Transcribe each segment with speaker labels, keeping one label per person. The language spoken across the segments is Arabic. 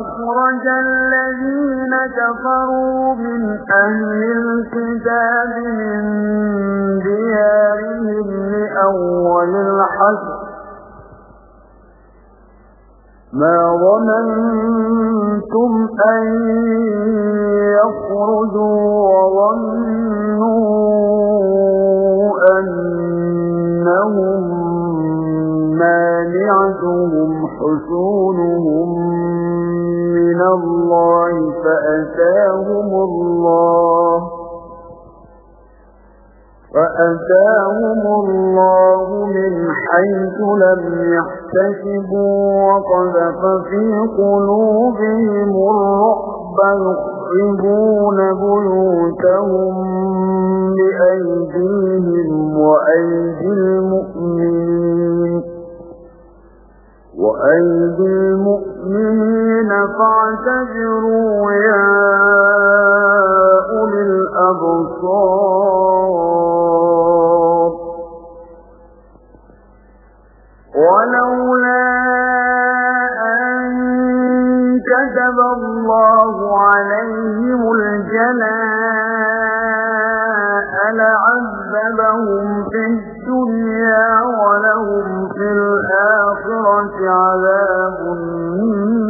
Speaker 1: أخرج الذين كفروا من أهل الكتاب من ديارهم لأول الحشر. ما ظننتم أن يخرجوا وظنوا أنهم مانعتهم حسونهم فأتاهم الله من حيث لم يحتسبوا وقذف في قلوبهم الرعب يخربون بيوتهم بأيديهم وأيدي المؤمنين وأيدي المؤمنين فاعتذروا يا أولي الأبصار ولولا أن كتب الله عليهم الجلاء لعذبهم في الدنيا ولهم في الآخرة عذاب النار.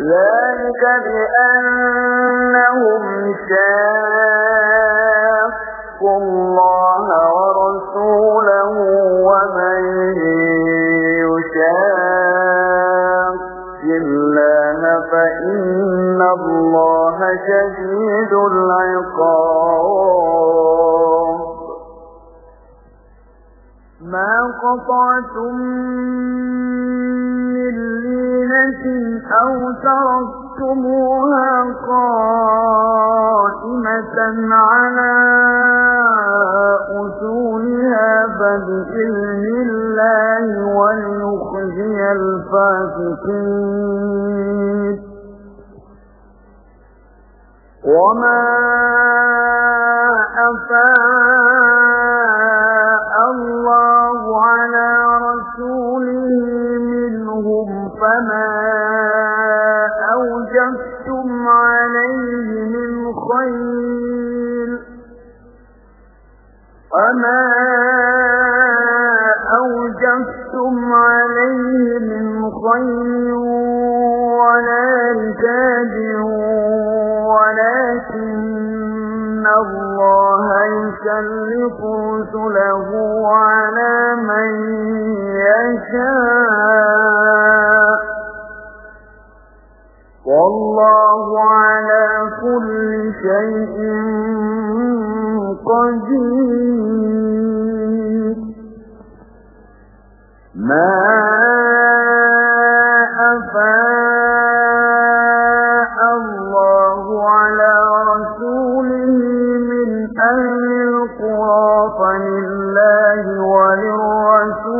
Speaker 1: ذلك بأنهم شاقوا شديد العقاب. ما قطعتم من لينة أو تركتموها قائمة على أصولها فبإذن الله وليخزي الفاسقين. وما أفاء الله على رسوله منهم فما أوجفتم عليه من خير وما أوجفتم عليه من خير يسلط رسله على من يشاء والله على كل شيء قدير. ما رسول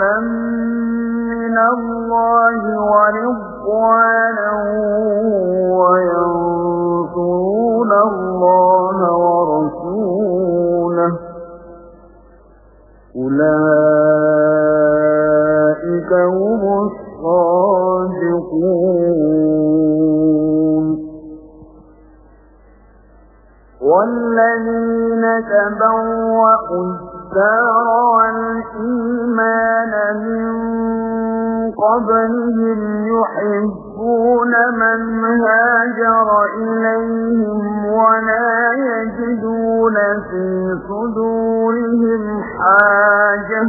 Speaker 1: فضلا من الله ورضوانا وينصرون الله ورسوله. أولئك هاجر إليهم ولا يجدون في صدورهم حاجة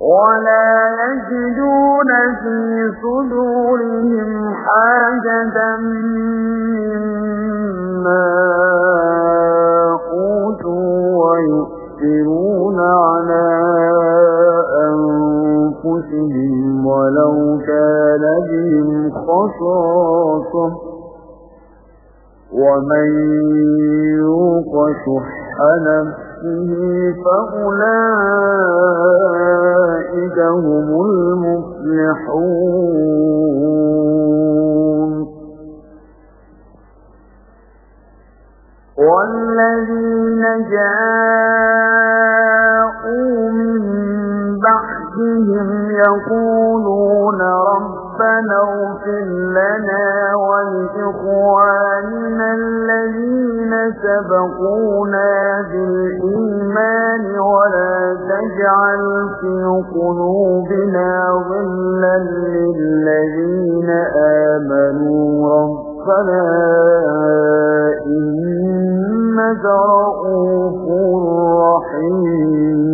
Speaker 1: ولا يجدون في صدورهم حاجة مما ولو كان بهم خصاصة. ومن يوق شح نفسه فأولئك هم المفلحون. والذين جاءوا بعدهم يقولون ربنا اغفر لنا ولإخواننا الذين سبقونا بالإيمان ولا تجعل في قلوبنا ظلا للذين آمنوا ربنا إنك رؤوف رحيم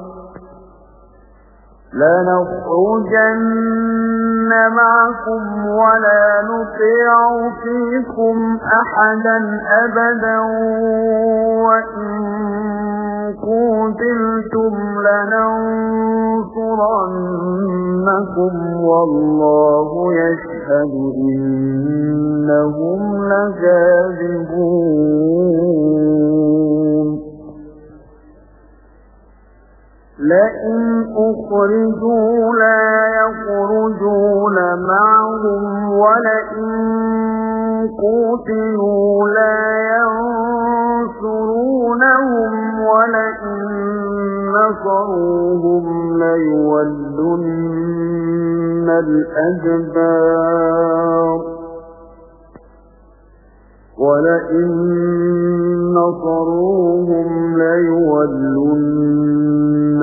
Speaker 1: لنخرجن معكم ولا نطيع فيكم أحدا أبدا وإن قتلتم لننصرنكم والله يشهد إنهم لكاذبون لئن أخرجوا لا يخرجون معهم ولئن قتلوا لا ينصرونهم ولئن نصروهم ليولن الأدبار ولئن نصروهم ليولن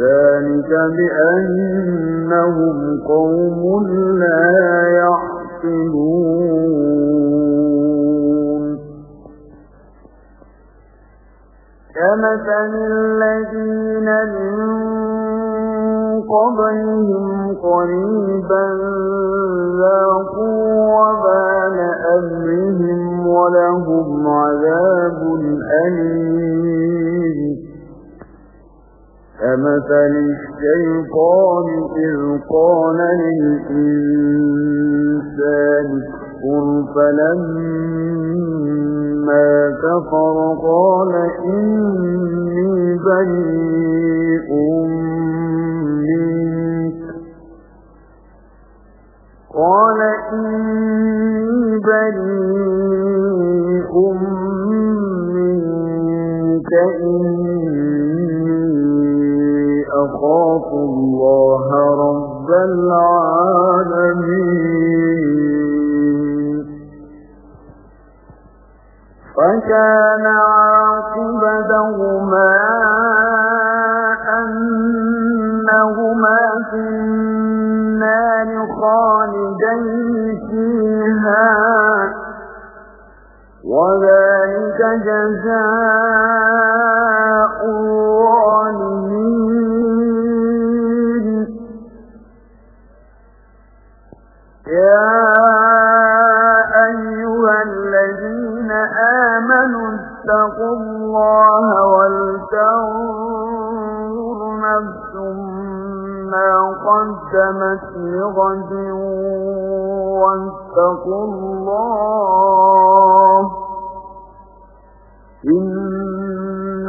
Speaker 1: ذلك بأنهم قوم لا يعقلون. كمثل الذين من قبلهم قريبا ذاقوا وبال أمرهم ولهم عذاب أليم. كمثل الشيطان إذ قال للإنسان اكفر فلما كفر قال إني العالمين. فكان عاقبتهما أنهما في النار خالدين فيها وذلك جزاء الظالمين.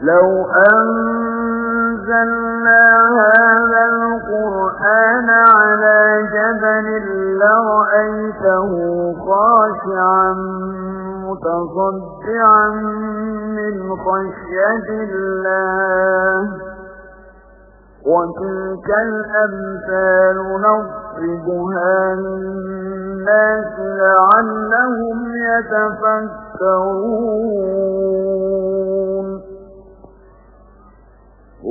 Speaker 1: لو أنزلنا هذا القرآن على جبل لرأيته خاشعا متصدعا من خشية الله. وتلك الأمثال نضربها للناس لعلهم يتفكرون.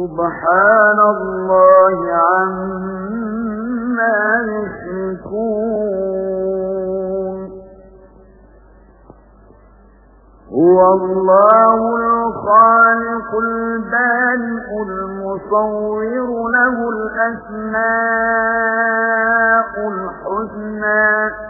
Speaker 1: سبحان الله عما يشركون. هو الله الخالق البارئ المصور له الأسماء الحسنى.